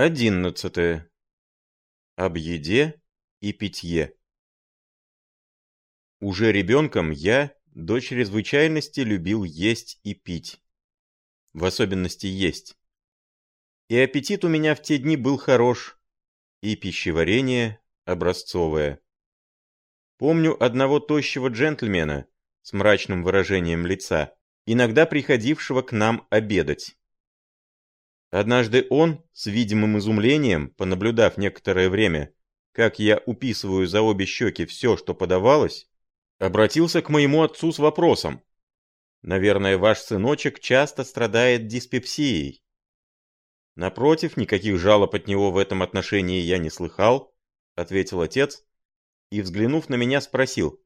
Одиннадцатое. Об еде и питье. Уже ребенком я до чрезвычайности любил есть и пить. В особенности есть. И аппетит у меня в те дни был хорош, и пищеварение образцовое. Помню одного тощего джентльмена с мрачным выражением лица, иногда приходившего к нам обедать. Однажды он, с видимым изумлением, понаблюдав некоторое время, как я уписываю за обе щеки все, что подавалось, обратился к моему отцу с вопросом. «Наверное, ваш сыночек часто страдает диспепсией». «Напротив, никаких жалоб от него в этом отношении я не слыхал», — ответил отец, и, взглянув на меня, спросил.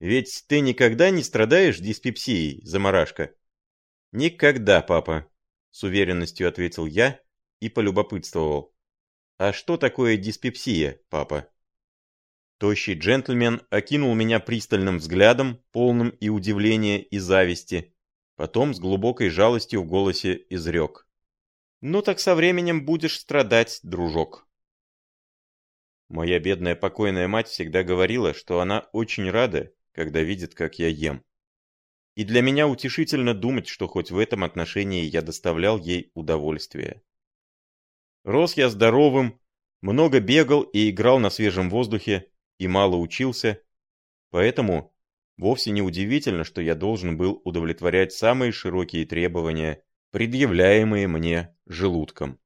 «Ведь ты никогда не страдаешь диспепсией, заморашка?» «Никогда, папа», с уверенностью ответил я и полюбопытствовал. «А что такое диспепсия, папа?» Тощий джентльмен окинул меня пристальным взглядом, полным и удивления, и зависти. Потом с глубокой жалостью в голосе изрек. «Ну так со временем будешь страдать, дружок». Моя бедная покойная мать всегда говорила, что она очень рада, когда видит, как я ем. И для меня утешительно думать, что хоть в этом отношении я доставлял ей удовольствие. Рос я здоровым, много бегал и играл на свежем воздухе, и мало учился, поэтому вовсе не удивительно, что я должен был удовлетворять самые широкие требования, предъявляемые мне желудком.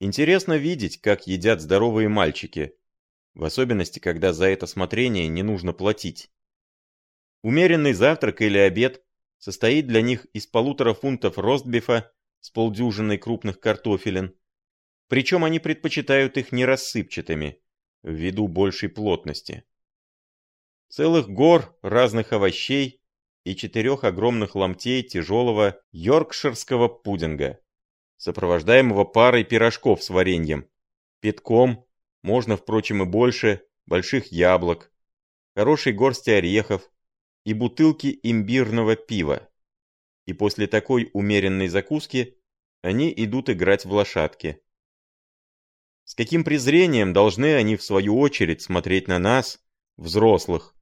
Интересно видеть, как едят здоровые мальчики, в особенности, когда за это смотрение не нужно платить. Умеренный завтрак или обед состоит для них из полутора фунтов ростбифа с полдюжиной крупных картофелин, причем они предпочитают их не рассыпчатыми, ввиду большей плотности. Целых гор разных овощей и четырех огромных ломтей тяжелого йоркширского пудинга, сопровождаемого парой пирожков с вареньем, петком, можно, впрочем, и больше, больших яблок, хорошей горсти орехов, и бутылки имбирного пива. И после такой умеренной закуски они идут играть в лошадки. С каким презрением должны они в свою очередь смотреть на нас, взрослых,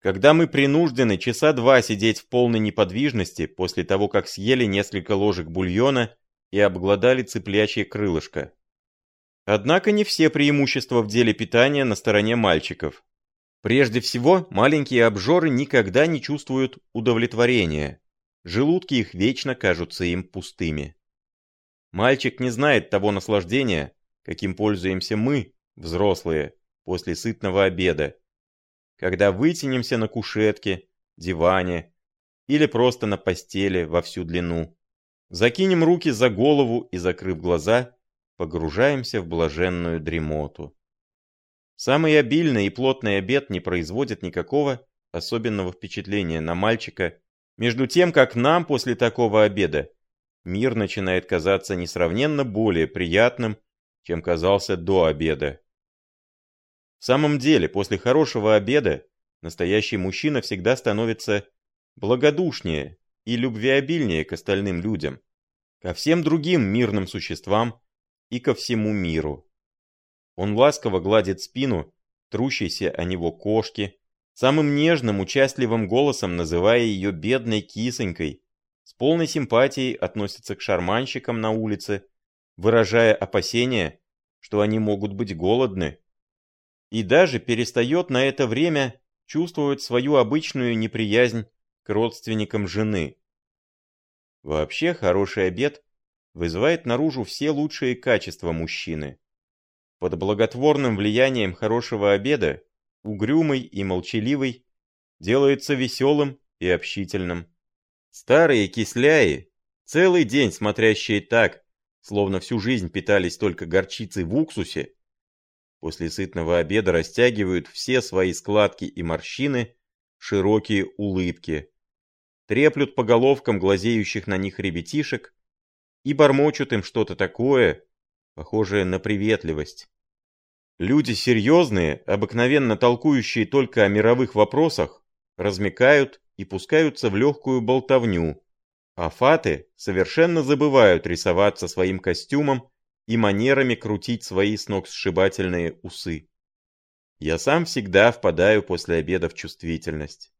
когда мы принуждены часа два сидеть в полной неподвижности после того, как съели несколько ложек бульона и обглодали цыплячье крылышко. Однако не все преимущества в деле питания на стороне мальчиков. Прежде всего, маленькие обжоры никогда не чувствуют удовлетворения. Желудки их вечно кажутся им пустыми. Мальчик не знает того наслаждения, каким пользуемся мы, взрослые, после сытного обеда. Когда вытянемся на кушетке, диване или просто на постели во всю длину. Закинем руки за голову и, закрыв глаза, погружаемся в блаженную дремоту. Самый обильный и плотный обед не производит никакого особенного впечатления на мальчика, между тем, как нам после такого обеда мир начинает казаться несравненно более приятным, чем казался до обеда. В самом деле, после хорошего обеда настоящий мужчина всегда становится благодушнее и любвеобильнее к остальным людям, ко всем другим мирным существам и ко всему миру. Он ласково гладит спину, трущейся о него кошки, самым нежным, участливым голосом называя ее бедной кисонькой, с полной симпатией относится к шарманщикам на улице, выражая опасения, что они могут быть голодны, и даже перестает на это время чувствовать свою обычную неприязнь к родственникам жены. Вообще, хороший обед вызывает наружу все лучшие качества мужчины. Под благотворным влиянием хорошего обеда, угрюмый и молчаливый, делается веселым и общительным. Старые кисляи, целый день смотрящие так, словно всю жизнь питались только горчицей в уксусе, после сытного обеда растягивают все свои складки и морщины широкие улыбки, треплют по головкам глазеющих на них ребятишек и бормочут им что-то такое, похожее на приветливость. Люди серьезные, обыкновенно толкующие только о мировых вопросах, размекают и пускаются в легкую болтовню, а фаты совершенно забывают рисоваться своим костюмом и манерами крутить свои сногсшибательные усы. Я сам всегда впадаю после обеда в чувствительность.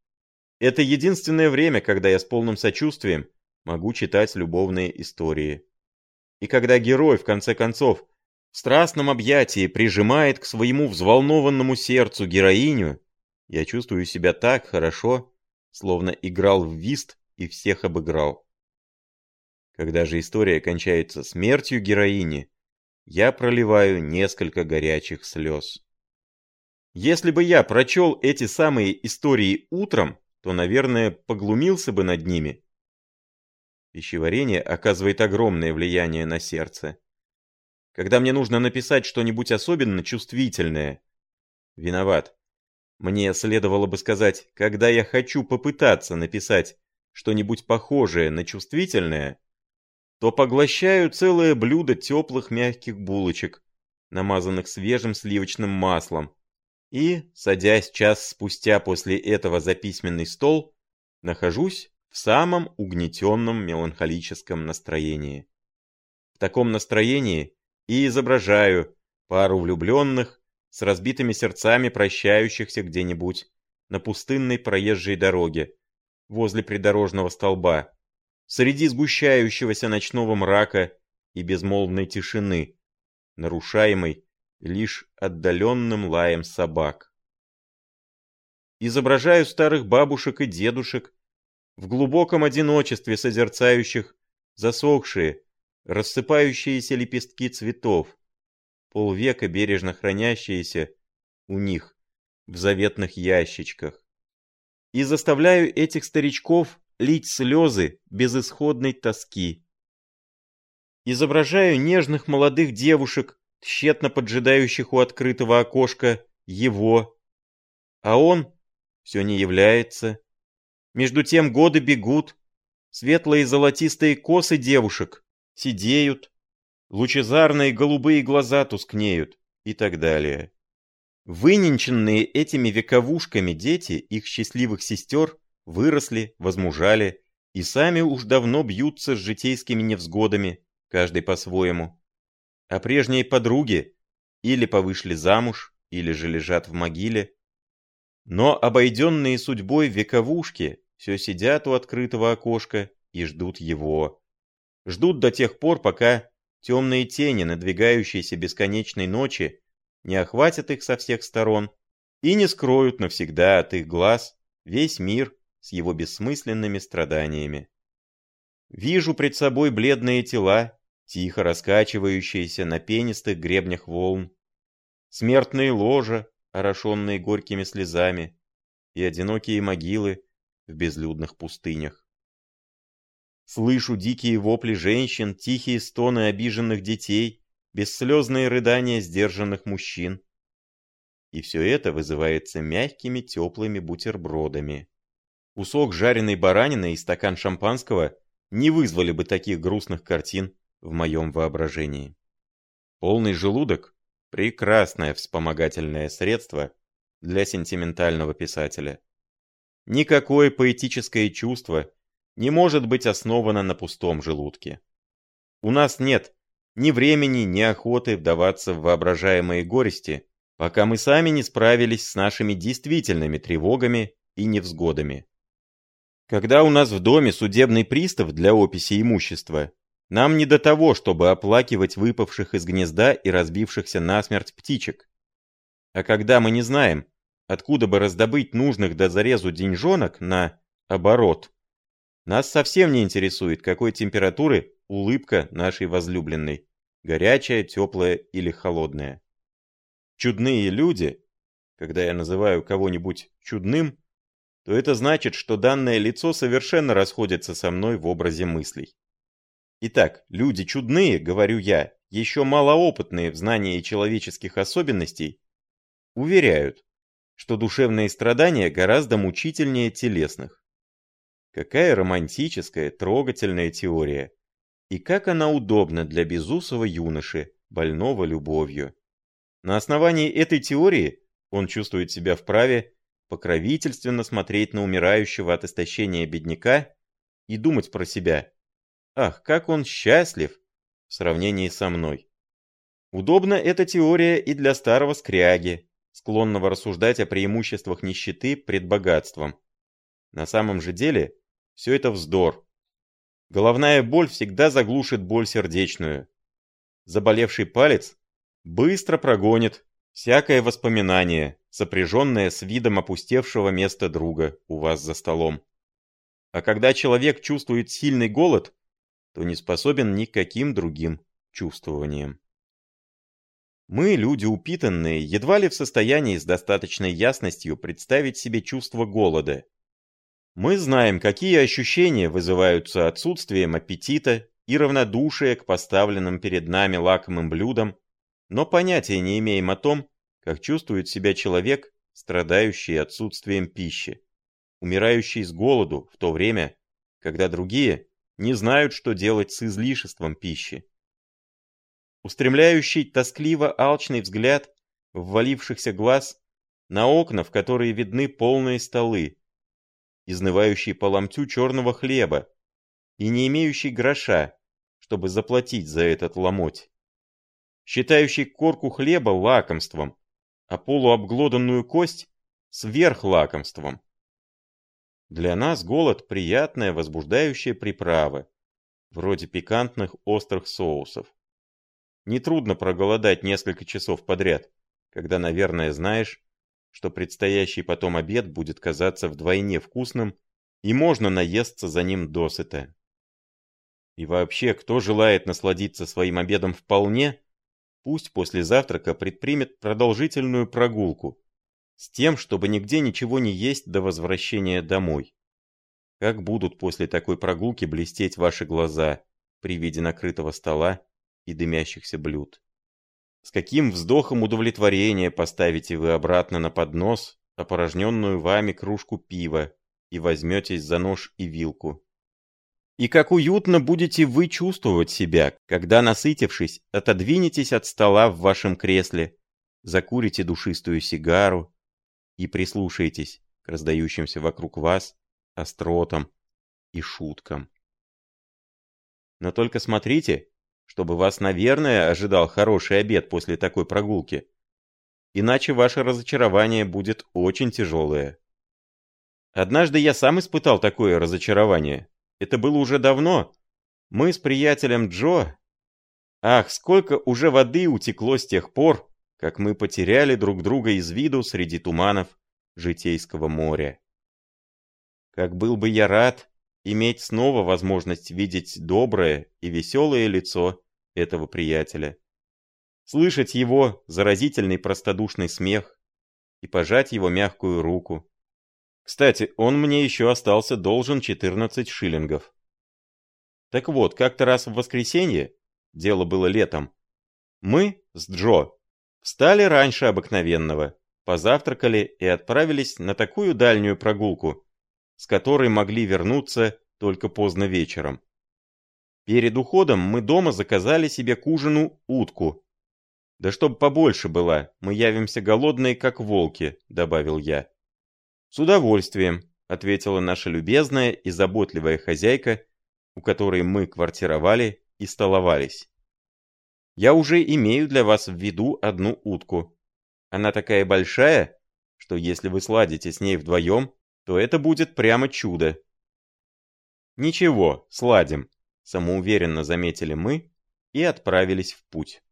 Это единственное время, когда я с полным сочувствием могу читать любовные истории. И когда герой, в конце концов, в страстном объятии прижимает к своему взволнованному сердцу героиню, я чувствую себя так хорошо, словно играл в вист и всех обыграл. Когда же история кончается смертью героини, я проливаю несколько горячих слез. Если бы я прочел эти самые истории утром, то, наверное, поглумился бы над ними. Пищеварение оказывает огромное влияние на сердце. Когда мне нужно написать что-нибудь особенно чувствительное, виноват. Мне следовало бы сказать, когда я хочу попытаться написать что-нибудь похожее на чувствительное, то поглощаю целое блюдо теплых мягких булочек, намазанных свежим сливочным маслом, и, садясь час спустя после этого за письменный стол, нахожусь в самом угнетенном меланхолическом настроении. В таком настроении и изображаю пару влюбленных с разбитыми сердцами прощающихся где-нибудь на пустынной проезжей дороге, возле придорожного столба, среди сгущающегося ночного мрака и безмолвной тишины, нарушаемой лишь отдаленным лаем собак. Изображаю старых бабушек и дедушек в глубоком одиночестве созерцающих засохшие, рассыпающиеся лепестки цветов, полвека бережно хранящиеся у них в заветных ящичках. И заставляю этих старичков лить слезы безысходной тоски. Изображаю нежных молодых девушек, тщетно поджидающих у открытого окошка его. А он все не является. Между тем годы бегут, светлые золотистые косы девушек сидеют, лучезарные голубые глаза тускнеют и так далее. Выненченные этими вековушками дети их счастливых сестер выросли, возмужали и сами уж давно бьются с житейскими невзгодами, каждый по-своему. А прежние подруги или повышли замуж, или же лежат в могиле. Но обойденные судьбой вековушки все сидят у открытого окошка и ждут его. Ждут до тех пор, пока Темные тени надвигающейся бесконечной ночи не охватят их со всех сторон и не скроют навсегда от их глаз весь мир с его бессмысленными страданиями. Вижу пред собой бледные тела, тихо раскачивающиеся на пенистых гребнях волн, смертные ложа, орошенные горькими слезами, и одинокие могилы в безлюдных пустынях. Слышу дикие вопли женщин, тихие стоны обиженных детей, бесслезные рыдания сдержанных мужчин. И все это вызывается мягкими теплыми бутербродами. Кусок жареной баранины и стакан шампанского не вызвали бы таких грустных картин в моем воображении. Полный желудок – прекрасное вспомогательное средство для сентиментального писателя. Никакое поэтическое чувство не может быть основана на пустом желудке. У нас нет ни времени, ни охоты вдаваться в воображаемые горести, пока мы сами не справились с нашими действительными тревогами и невзгодами. Когда у нас в доме судебный пристав для описи имущества, нам не до того, чтобы оплакивать выпавших из гнезда и разбившихся насмерть птичек. А когда мы не знаем, откуда бы раздобыть нужных до зарезу деньжонок на оборот, нас совсем не интересует, какой температуры улыбка нашей возлюбленной. Горячая, теплая или холодная. Чудные люди, когда я называю кого-нибудь чудным, то это значит, что данное лицо совершенно расходится со мной в образе мыслей. Итак, люди чудные, говорю я, еще малоопытные в знании человеческих особенностей, уверяют, что душевные страдания гораздо мучительнее телесных. Какая романтическая, трогательная теория. И как она удобна для безусого юноши, больного любовью. На основании этой теории он чувствует себя вправе покровительственно смотреть на умирающего от истощения бедняка и думать про себя. Ах, как он счастлив в сравнении со мной. Удобна эта теория и для старого скряги, склонного рассуждать о преимуществах нищеты пред богатством. На самом же деле, все это вздор. Головная боль всегда заглушит боль сердечную. Заболевший палец быстро прогонит всякое воспоминание, сопряженное с видом опустевшего места друга у вас за столом. А когда человек чувствует сильный голод, то не способен ни к каким другим чувствованиям. Мы, люди упитанные, едва ли в состоянии с достаточной ясностью представить себе чувство голода. Мы знаем, какие ощущения вызываются отсутствием аппетита и равнодушие к поставленным перед нами лакомым блюдам, но понятия не имеем о том, как чувствует себя человек, страдающий отсутствием пищи, умирающий с голоду в то время, когда другие не знают, что делать с излишеством пищи. Устремляющий тоскливо алчный взгляд ввалившихся глаз на окна, в которые видны полные столы, изнывающий по ломтю черного хлеба и не имеющий гроша, чтобы заплатить за этот ломоть, считающий корку хлеба лакомством, а полуобглоданную кость сверхлакомством. Для нас голод – приятная, возбуждающая приправа, вроде пикантных острых соусов. Нетрудно проголодать несколько часов подряд, когда, наверное, знаешь, что предстоящий потом обед будет казаться вдвойне вкусным, и можно наесться за ним досыта. И вообще, кто желает насладиться своим обедом вполне, пусть после завтрака предпримет продолжительную прогулку, с тем, чтобы нигде ничего не есть до возвращения домой. Как будут после такой прогулки блестеть ваши глаза при виде накрытого стола и дымящихся блюд. С каким вздохом удовлетворения поставите вы обратно на поднос опорожненную вами кружку пива и возьметесь за нож и вилку. И как уютно будете вы чувствовать себя, когда, насытившись, отодвинетесь от стола в вашем кресле, закурите душистую сигару и прислушаетесь к раздающимся вокруг вас остротам и шуткам. Но только смотрите, чтобы вас, наверное, ожидал хороший обед после такой прогулки. Иначе ваше разочарование будет очень тяжелое. Однажды я сам испытал такое разочарование. Это было уже давно. Мы с приятелем Джо... Ах, сколько уже воды утекло с тех пор, как мы потеряли друг друга из виду среди туманов Житейского моря. Как был бы я рад иметь снова возможность видеть доброе и веселое лицо этого приятеля, слышать его заразительный простодушный смех и пожать его мягкую руку, кстати, он мне еще остался должен 14 шиллингов. Так вот, как-то раз в воскресенье, дело было летом, мы с Джо встали раньше обыкновенного, позавтракали и отправились на такую дальнюю прогулку, с которой могли вернуться только поздно вечером. Перед уходом мы дома заказали себе к ужину утку. Да чтоб побольше была, мы явимся голодные, как волки, добавил я. «С удовольствием», — ответила наша любезная и заботливая хозяйка, у которой мы квартировали и столовались. «Я уже имею для вас в виду одну утку. Она такая большая, что если вы сладите с ней вдвоем, то это будет прямо чудо». «Ничего, сладим», — самоуверенно заметили мы и отправились в путь.